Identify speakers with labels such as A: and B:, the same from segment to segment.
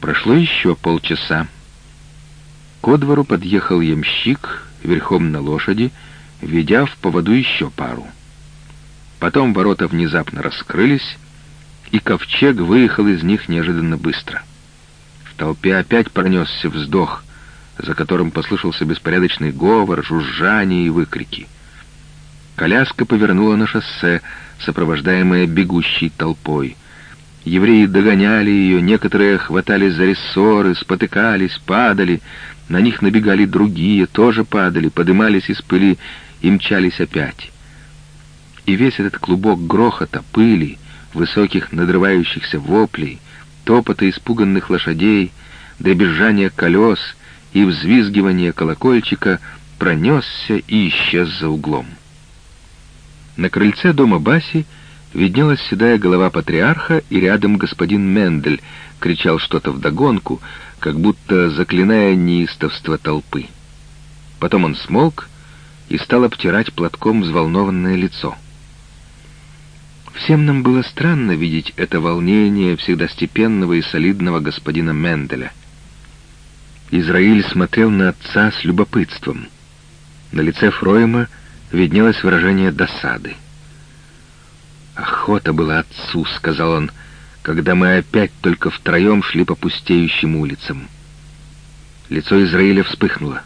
A: Прошло еще полчаса. Ко двору подъехал ямщик верхом на лошади, ведя в поводу еще пару. Потом ворота внезапно раскрылись, и ковчег выехал из них неожиданно быстро. В толпе опять пронесся вздох, за которым послышался беспорядочный говор, жужжание и выкрики. Коляска повернула на шоссе, сопровождаемая бегущей толпой. Евреи догоняли ее, некоторые хватались за рессоры, спотыкались, падали, на них набегали другие, тоже падали, подымались из пыли и мчались опять. И весь этот клубок грохота, пыли, высоких надрывающихся воплей, топота испуганных лошадей, дребезжания колес и взвизгивания колокольчика пронесся и исчез за углом. На крыльце дома Баси виднелась седая голова патриарха, и рядом господин Мендель кричал что-то вдогонку, как будто заклиная неистовство толпы. Потом он смолк и стал обтирать платком взволнованное лицо. Всем нам было странно видеть это волнение всегда степенного и солидного господина Менделя. Израиль смотрел на отца с любопытством. На лице Фройма виднелось выражение досады. «Охота была отцу», — сказал он, — когда мы опять только втроем шли по пустеющим улицам. Лицо Израиля вспыхнуло.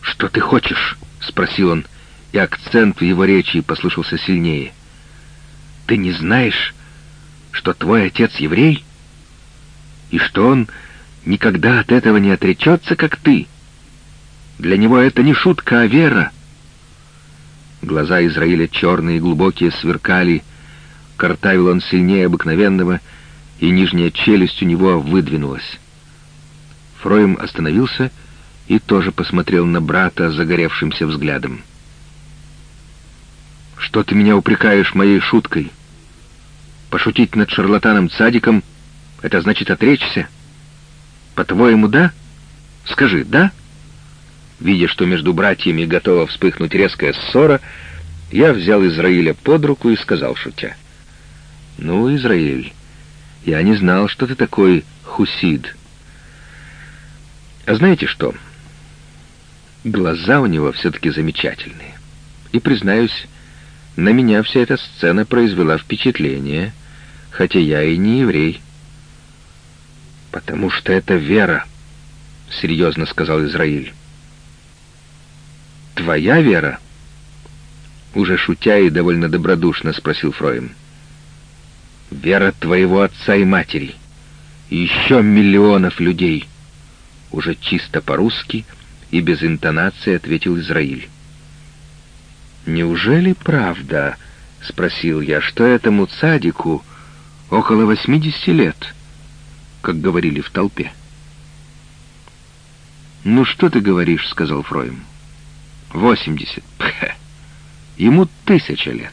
A: «Что ты хочешь?» — спросил он, и акцент в его речи послышался сильнее. «Ты не знаешь, что твой отец еврей? И что он никогда от этого не отречется, как ты? Для него это не шутка, а вера». Глаза Израиля черные и глубокие сверкали, Картавил он сильнее обыкновенного, и нижняя челюсть у него выдвинулась. Фроем остановился и тоже посмотрел на брата загоревшимся взглядом. «Что ты меня упрекаешь моей шуткой? Пошутить над шарлатаном Цадиком — это значит отречься? По-твоему, да? Скажи, да?» Видя, что между братьями готова вспыхнуть резкая ссора, я взял Израиля под руку и сказал, шутя — «Ну, Израиль, я не знал, что ты такой хусид. А знаете что? Глаза у него все-таки замечательные. И, признаюсь, на меня вся эта сцена произвела впечатление, хотя я и не еврей». «Потому что это вера», — серьезно сказал Израиль. «Твоя вера?» Уже шутя и довольно добродушно спросил Фроем вера твоего отца и матери, и еще миллионов людей. Уже чисто по-русски и без интонации ответил Израиль. «Неужели правда?» — спросил я, — что этому цадику около восьмидесяти лет, как говорили в толпе. «Ну что ты говоришь?» — сказал Фроем. «Восемьдесят. Ему тысяча лет».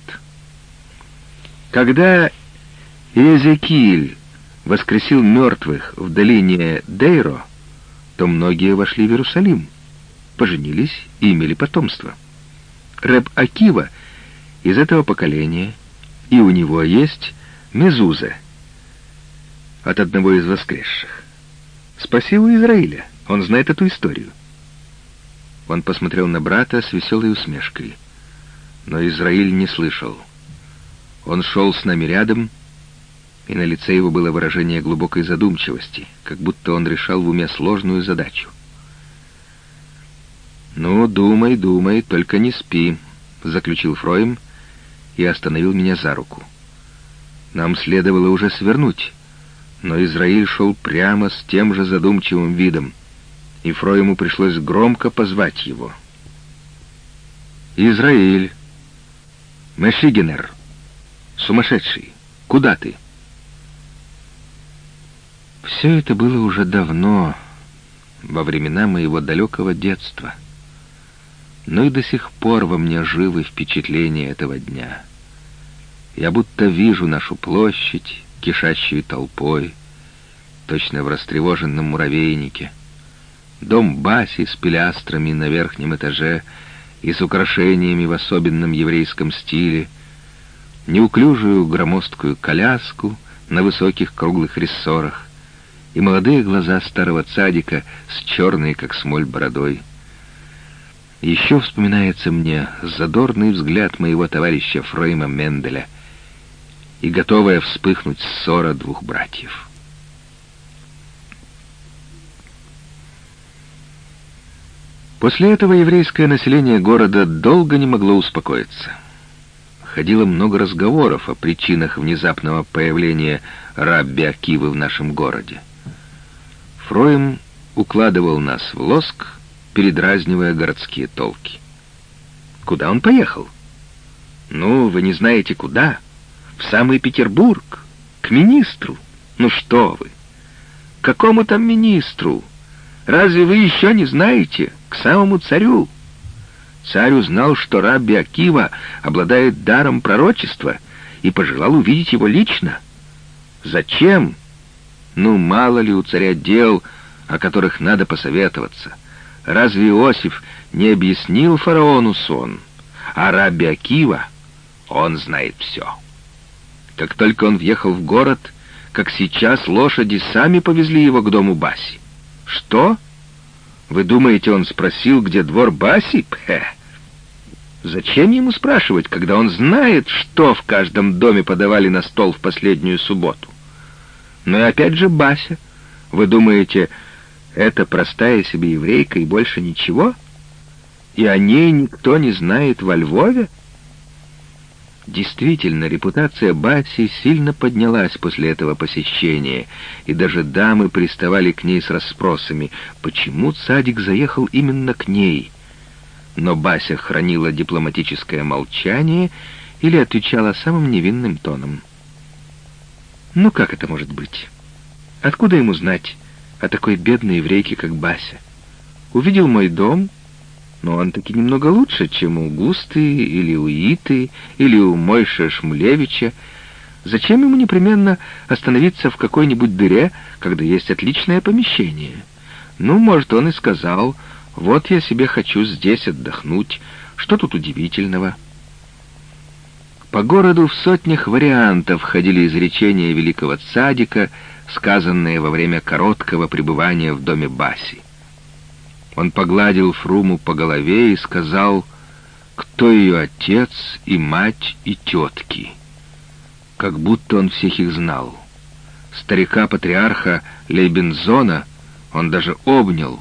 A: Когда Иезекииль воскресил мертвых в долине Дейро, то многие вошли в Иерусалим, поженились и имели потомство. Рэб Акива из этого поколения, и у него есть Мезуза от одного из воскресших. У Израиля, он знает эту историю. Он посмотрел на брата с веселой усмешкой, но Израиль не слышал. Он шел с нами рядом, и на лице его было выражение глубокой задумчивости, как будто он решал в уме сложную задачу. «Ну, думай, думай, только не спи», — заключил Фроем и остановил меня за руку. Нам следовало уже свернуть, но Израиль шел прямо с тем же задумчивым видом, и Фроему пришлось громко позвать его. «Израиль! Мешигенер! Сумасшедший! Куда ты?» Все это было уже давно, во времена моего далекого детства. Но и до сих пор во мне живы впечатления этого дня. Я будто вижу нашу площадь, кишащую толпой, точно в растревоженном муравейнике. Дом Баси с пилястрами на верхнем этаже и с украшениями в особенном еврейском стиле, неуклюжую громоздкую коляску на высоких круглых рессорах, и молодые глаза старого цадика с черной, как смоль, бородой. Еще вспоминается мне задорный взгляд моего товарища Фрейма Менделя и готовая вспыхнуть ссора двух братьев. После этого еврейское население города долго не могло успокоиться. Ходило много разговоров о причинах внезапного появления Рабби Акивы в нашем городе. Фроем укладывал нас в лоск, передразнивая городские толки. Куда он поехал? Ну, вы не знаете куда? В самый Петербург, к министру. Ну что вы? Какому там министру? Разве вы еще не знаете? К самому царю. Царь узнал, что Рабби Акива обладает даром пророчества и пожелал увидеть его лично. Зачем? Ну, мало ли у царя дел, о которых надо посоветоваться. Разве Иосиф не объяснил фараону сон? А Рабби Акива, он знает все. Как только он въехал в город, как сейчас лошади сами повезли его к дому Баси. Что? Вы думаете, он спросил, где двор Баси? Пхе. Зачем ему спрашивать, когда он знает, что в каждом доме подавали на стол в последнюю субботу? Но и опять же Бася. Вы думаете, это простая себе еврейка и больше ничего? И о ней никто не знает во Львове? Действительно, репутация Баси сильно поднялась после этого посещения, и даже дамы приставали к ней с расспросами, почему Цадик заехал именно к ней. Но Бася хранила дипломатическое молчание или отвечала самым невинным тоном. «Ну как это может быть? Откуда ему знать о такой бедной еврейке, как Бася? Увидел мой дом, но он таки немного лучше, чем у Густы или у Иты или у Мойша Шмулевича. Зачем ему непременно остановиться в какой-нибудь дыре, когда есть отличное помещение? Ну, может, он и сказал, вот я себе хочу здесь отдохнуть, что тут удивительного?» По городу в сотнях вариантов ходили изречения великого цадика, сказанные во время короткого пребывания в доме Баси. Он погладил Фруму по голове и сказал, кто ее отец и мать и тетки. Как будто он всех их знал. Старика-патриарха Лейбензона он даже обнял,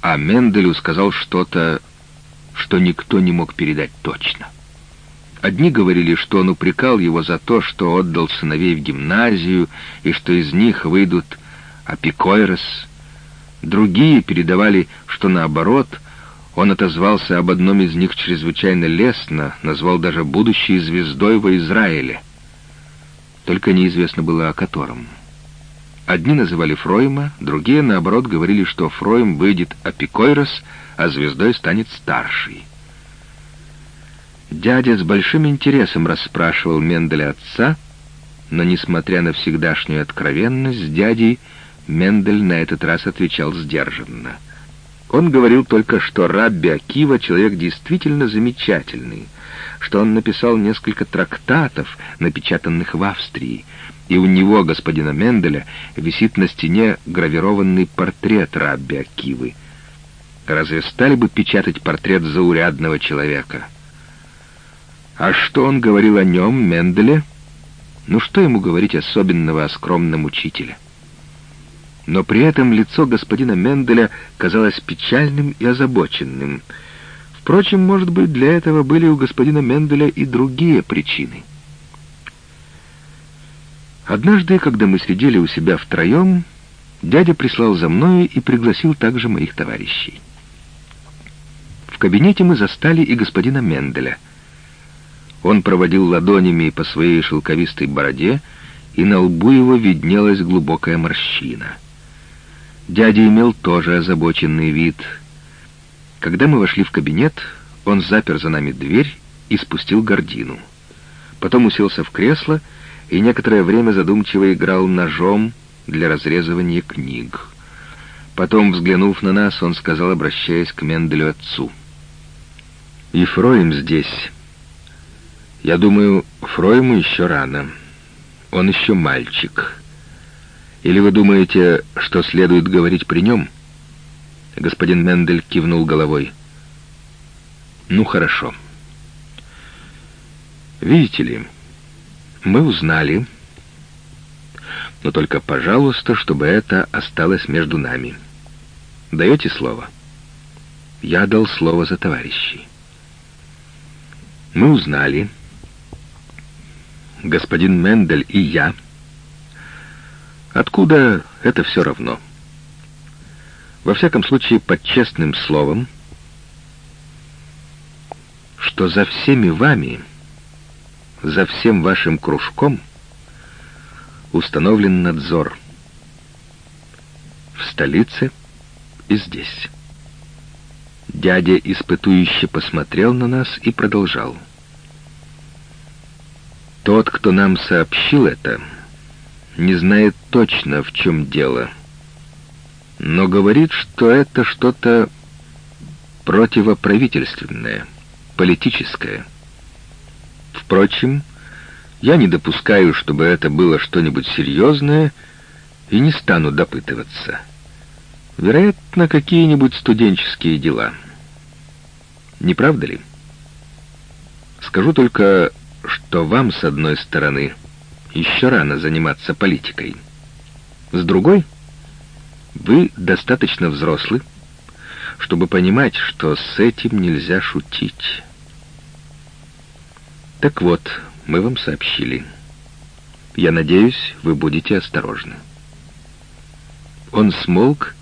A: а Менделю сказал что-то, что никто не мог передать точно. Одни говорили, что он упрекал его за то, что отдал сыновей в гимназию, и что из них выйдут апикойрос, Другие передавали, что наоборот, он отозвался об одном из них чрезвычайно лестно, назвал даже будущей звездой во Израиле. Только неизвестно было о котором. Одни называли Фройма, другие, наоборот, говорили, что Фройм выйдет апикойрос, а звездой станет старший. Дядя с большим интересом расспрашивал Менделя отца, но, несмотря на всегдашнюю откровенность с дядей, Мендель на этот раз отвечал сдержанно. Он говорил только, что Рабби Акива человек действительно замечательный, что он написал несколько трактатов, напечатанных в Австрии, и у него, господина Менделя, висит на стене гравированный портрет Рабби Акивы. Разве стали бы печатать портрет заурядного человека? А что он говорил о нем, Менделе? Ну что ему говорить особенного о скромном учителе? Но при этом лицо господина Менделя казалось печальным и озабоченным. Впрочем, может быть, для этого были у господина Менделя и другие причины. Однажды, когда мы сидели у себя втроем, дядя прислал за мною и пригласил также моих товарищей. В кабинете мы застали и господина Менделя. Он проводил ладонями по своей шелковистой бороде, и на лбу его виднелась глубокая морщина — Дядя имел тоже озабоченный вид. Когда мы вошли в кабинет, он запер за нами дверь и спустил гордину. Потом уселся в кресло и некоторое время задумчиво играл ножом для разрезывания книг. Потом, взглянув на нас, он сказал, обращаясь к Менделю отцу. «И Фроем здесь. Я думаю, Фроему еще рано. Он еще мальчик. Или вы думаете, что следует говорить при нем?» Господин Мендель кивнул головой. «Ну, хорошо. Видите ли, мы узнали, но только, пожалуйста, чтобы это осталось между нами. Даете слово?» Я дал слово за товарищей. Мы узнали, господин Мендель и я, откуда это все равно. Во всяком случае, под честным словом, что за всеми вами, за всем вашим кружком установлен надзор в столице и здесь. Дядя испытующе посмотрел на нас и продолжал. Тот, кто нам сообщил это, не знает точно, в чем дело, но говорит, что это что-то противоправительственное, политическое. Впрочем, я не допускаю, чтобы это было что-нибудь серьезное, и не стану допытываться. Вероятно, какие-нибудь студенческие дела. Не правда ли? Скажу только, что вам, с одной стороны, еще рано заниматься политикой. С другой, вы достаточно взрослы, чтобы понимать, что с этим нельзя шутить. Так вот, мы вам сообщили. Я надеюсь, вы будете осторожны. Он смолк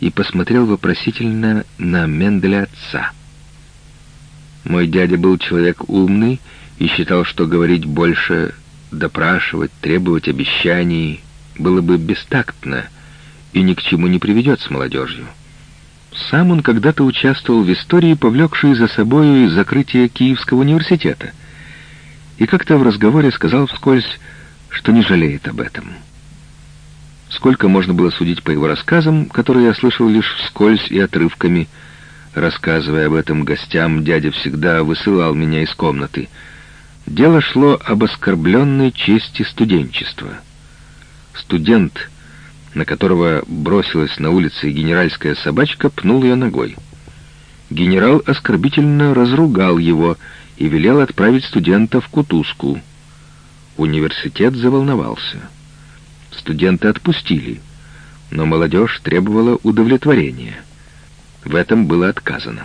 A: и посмотрел вопросительно на Менделя отца. Мой дядя был человек умный и считал, что говорить больше, допрашивать, требовать обещаний было бы бестактно и ни к чему не приведет с молодежью. Сам он когда-то участвовал в истории, повлекшей за собою закрытие Киевского университета, и как-то в разговоре сказал вскользь, что не жалеет об этом. Сколько можно было судить по его рассказам, которые я слышал лишь вскользь и отрывками. Рассказывая об этом гостям, дядя всегда высылал меня из комнаты. Дело шло об оскорбленной чести студенчества. Студент, на которого бросилась на улице генеральская собачка, пнул ее ногой. Генерал оскорбительно разругал его и велел отправить студента в кутузку. Университет заволновался. Студенты отпустили, но молодежь требовала удовлетворения. В этом было отказано.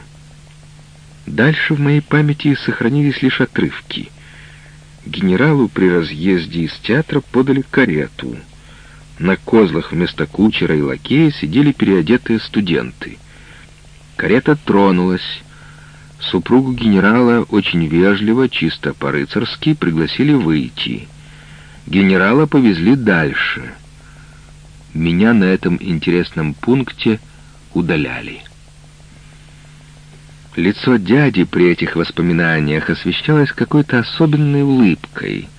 A: Дальше в моей памяти сохранились лишь отрывки. Генералу при разъезде из театра подали карету. На козлах вместо кучера и лакея сидели переодетые студенты. Карета тронулась. Супругу генерала очень вежливо, чисто по-рыцарски пригласили выйти. Генерала повезли дальше. Меня на этом интересном пункте удаляли. Лицо дяди при этих воспоминаниях освещалось какой-то особенной улыбкой.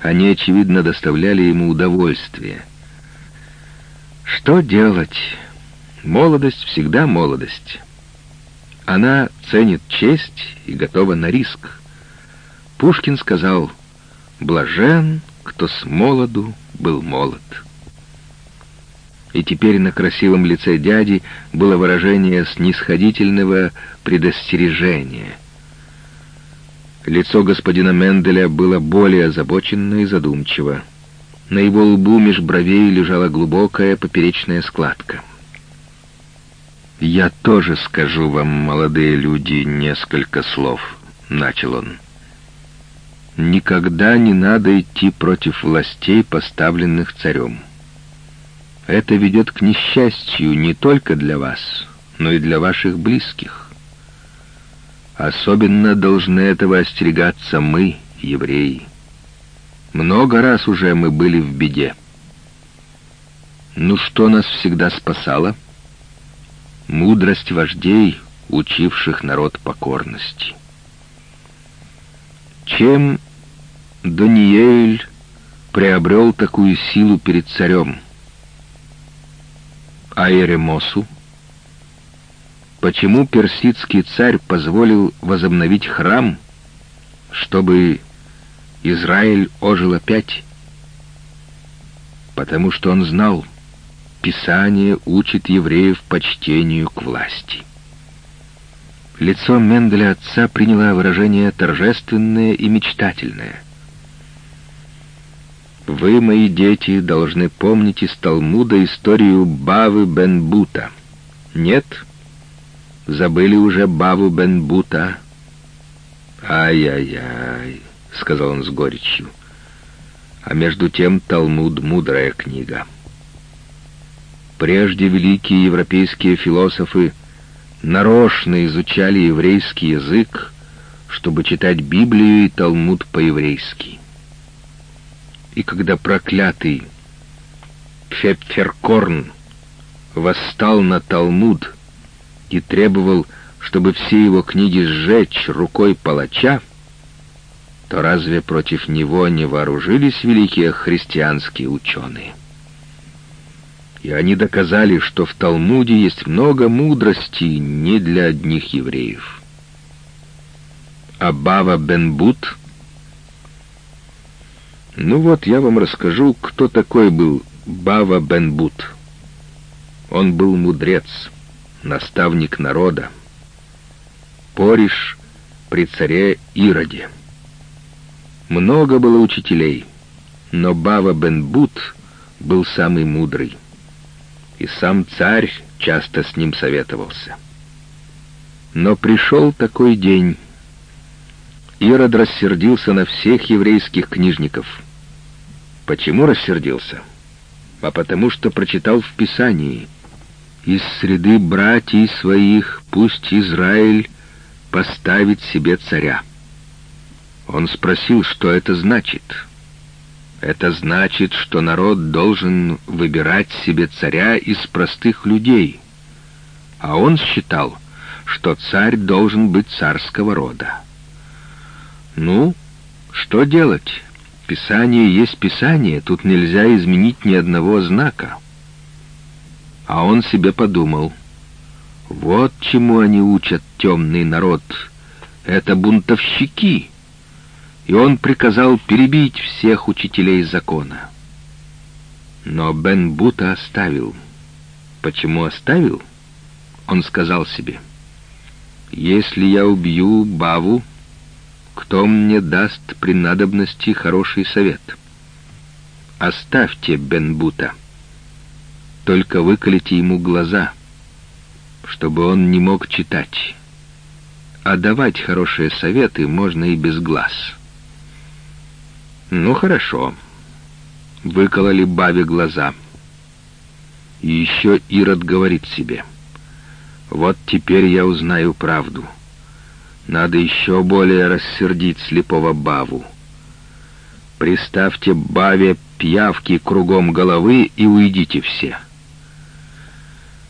A: Они, очевидно, доставляли ему удовольствие. Что делать? Молодость всегда молодость. Она ценит честь и готова на риск. Пушкин сказал «Блажен, кто с молоду был молод. И теперь на красивом лице дяди было выражение снисходительного предостережения. Лицо господина Менделя было более озабоченно и задумчиво. На его лбу меж бровей лежала глубокая поперечная складка. «Я тоже скажу вам, молодые люди, несколько слов», — начал он. Никогда не надо идти против властей, поставленных царем. Это ведет к несчастью не только для вас, но и для ваших близких. Особенно должны этого остерегаться мы, евреи. Много раз уже мы были в беде. Ну что нас всегда спасало? Мудрость вождей, учивших народ покорности. Чем Даниэль приобрел такую силу перед царем. А Эремосу? Почему персидский царь позволил возобновить храм, чтобы Израиль ожил опять? потому что он знал, Писание учит евреев почтению к власти. Лицо Менделя отца приняло выражение торжественное и мечтательное. «Вы, мои дети, должны помнить из Талмуда историю Бавы бен Бута. Нет? Забыли уже Баву бен Бута?» «Ай-яй-яй», — сказал он с горечью. «А между тем Талмуд — мудрая книга». Прежде великие европейские философы нарочно изучали еврейский язык, чтобы читать Библию и Талмуд по-еврейски. И когда проклятый Пфепферкорн восстал на Талмуд и требовал, чтобы все его книги сжечь рукой палача, то разве против него не вооружились великие христианские ученые? и они доказали, что в Талмуде есть много мудрости не для одних евреев. А Бава Бенбут? Ну вот, я вам расскажу, кто такой был Бава Бенбут. Он был мудрец, наставник народа, пориш при царе Ироде. Много было учителей, но Бава Бенбут был самый мудрый и сам царь часто с ним советовался. Но пришел такой день. Ирод рассердился на всех еврейских книжников. Почему рассердился? А потому что прочитал в Писании «Из среды братьев своих пусть Израиль поставит себе царя». Он спросил, что это значит — это значит, что народ должен выбирать себе царя из простых людей. А он считал, что царь должен быть царского рода. Ну, что делать? Писание есть Писание, тут нельзя изменить ни одного знака. А он себе подумал, вот чему они учат темный народ. Это бунтовщики и он приказал перебить всех учителей закона. Но Бен Бута оставил. Почему оставил? Он сказал себе, «Если я убью Баву, кто мне даст при надобности хороший совет? Оставьте Бен Бута, только выколите ему глаза, чтобы он не мог читать. А давать хорошие советы можно и без глаз». Ну, хорошо. Выкололи Баве глаза. И еще Ирод говорит себе. Вот теперь я узнаю правду. Надо еще более рассердить слепого Баву. Приставьте Баве пьявки кругом головы и уйдите все.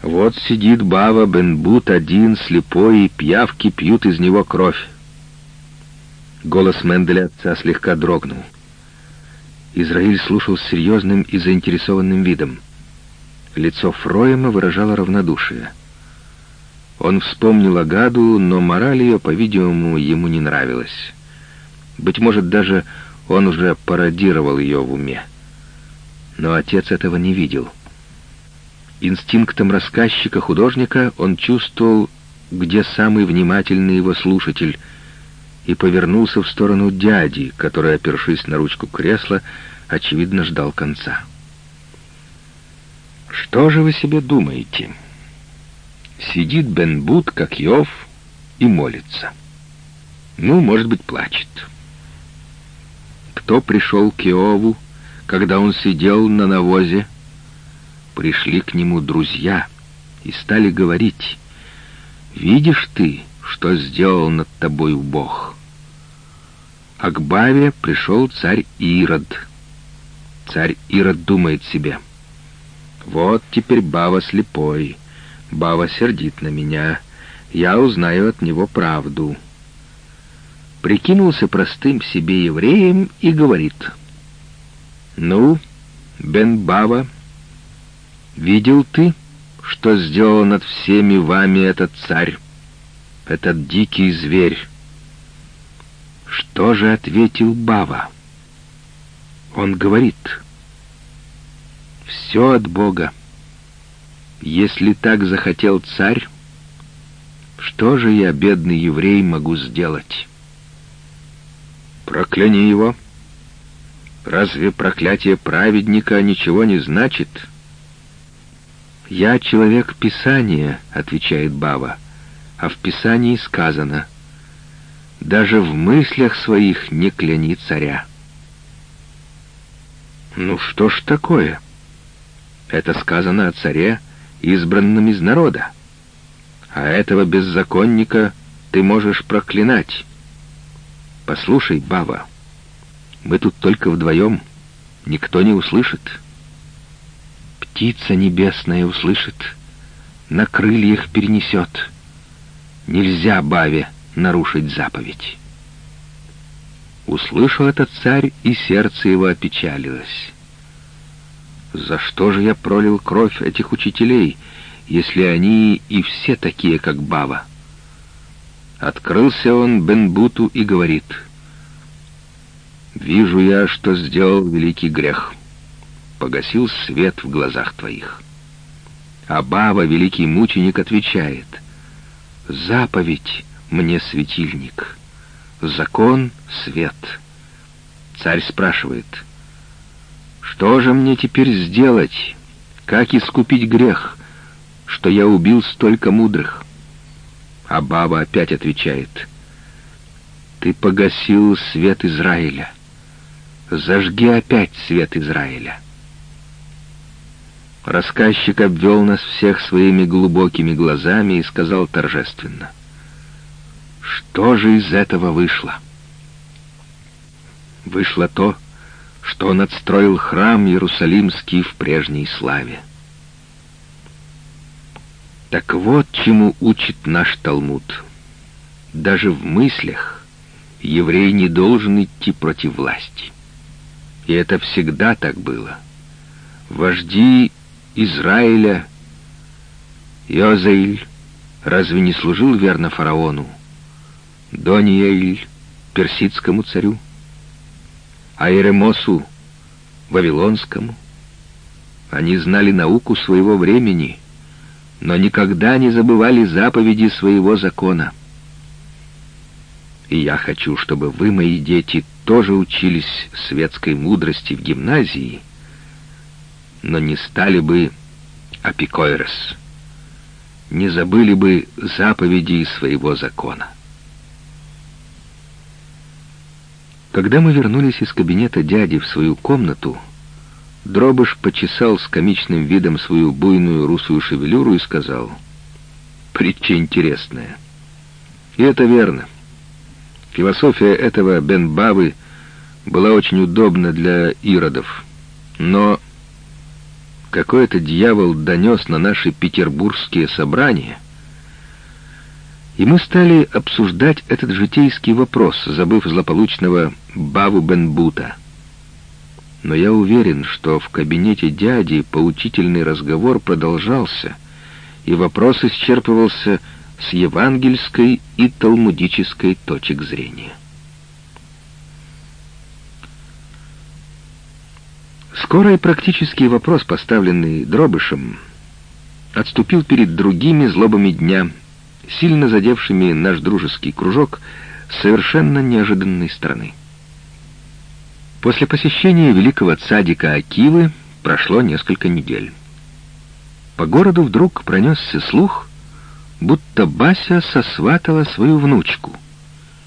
A: Вот сидит Бава Бенбут один, слепой, и пьявки пьют из него кровь. Голос Менделя отца слегка дрогнул. Израиль слушал с серьезным и заинтересованным видом. Лицо Фроема выражало равнодушие. Он вспомнил Агаду, но мораль ее, по-видимому, ему не нравилась. Быть может, даже он уже пародировал ее в уме. Но отец этого не видел. Инстинктом рассказчика-художника он чувствовал, где самый внимательный его слушатель — и повернулся в сторону дяди, который, опершись на ручку кресла, очевидно ждал конца. «Что же вы себе думаете?» Сидит Бен Бут, как Йов, и молится. Ну, может быть, плачет. Кто пришел к Иову, когда он сидел на навозе? Пришли к нему друзья и стали говорить, «Видишь ты, что сделал над тобой Бог?» А к Баве пришел царь Ирод. Царь Ирод думает себе. Вот теперь Бава слепой. Бава сердит на меня. Я узнаю от него правду. Прикинулся простым себе евреем и говорит. Ну, Бен Бава, видел ты, что сделал над всеми вами этот царь, этот дикий зверь? Что же ответил Бава? Он говорит, Все от Бога. Если так захотел царь, что же я, бедный еврей, могу сделать? Прокляни его. Разве проклятие праведника ничего не значит? «Я человек Писания», — отвечает Бава, — «а в Писании сказано, даже в мыслях своих не кляни царя». Ну что ж такое? Это сказано о царе, избранном из народа. А этого беззаконника ты можешь проклинать. Послушай, Бава, мы тут только вдвоем, никто не услышит. Птица небесная услышит, на крыльях перенесет. Нельзя Баве нарушить заповедь. Услышал этот царь, и сердце его опечалилось. «За что же я пролил кровь этих учителей, если они и все такие, как Бава?» Открылся он Бенбуту и говорит, «Вижу я, что сделал великий грех. Погасил свет в глазах твоих». А Бава, великий мученик, отвечает, «Заповедь мне светильник, закон — свет». Царь спрашивает, «Что же мне теперь сделать? Как искупить грех, что я убил столько мудрых?» А баба опять отвечает, «Ты погасил свет Израиля. Зажги опять свет Израиля». Рассказчик обвел нас всех своими глубокими глазами и сказал торжественно, «Что же из этого вышло?» Вышло то, что он отстроил храм Иерусалимский в прежней славе. Так вот чему учит наш Талмуд. Даже в мыслях еврей не должен идти против власти. И это всегда так было. Вожди Израиля, Йозаиль, разве не служил верно фараону? Дониэль, персидскому царю? А Иеремосу Вавилонскому. Они знали науку своего времени, но никогда не забывали заповеди своего закона. И я хочу, чтобы вы, мои дети, тоже учились светской мудрости в гимназии, но не стали бы апикойрос, не забыли бы заповеди своего закона. Когда мы вернулись из кабинета дяди в свою комнату, Дробыш почесал с комичным видом свою буйную русую шевелюру и сказал, «Притча интересная». И это верно. Философия этого Бен-Бавы была очень удобна для иродов. Но какой-то дьявол донес на наши петербургские собрания — и мы стали обсуждать этот житейский вопрос, забыв злополучного Баву Бенбута. Но я уверен, что в кабинете дяди поучительный разговор продолжался, и вопрос исчерпывался с евангельской и талмудической точек зрения. Скоро и практический вопрос, поставленный Дробышем, отступил перед другими злобами дня — сильно задевшими наш дружеский кружок с совершенно неожиданной стороны. После посещения великого цадика Акивы прошло несколько недель. По городу вдруг пронесся слух, будто Бася сосватала свою внучку,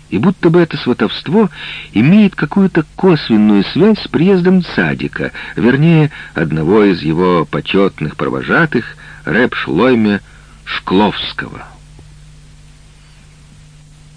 A: и будто бы это сватовство имеет какую-то косвенную связь с приездом цадика, вернее, одного из его почетных провожатых, рэп Шлойме Шкловского.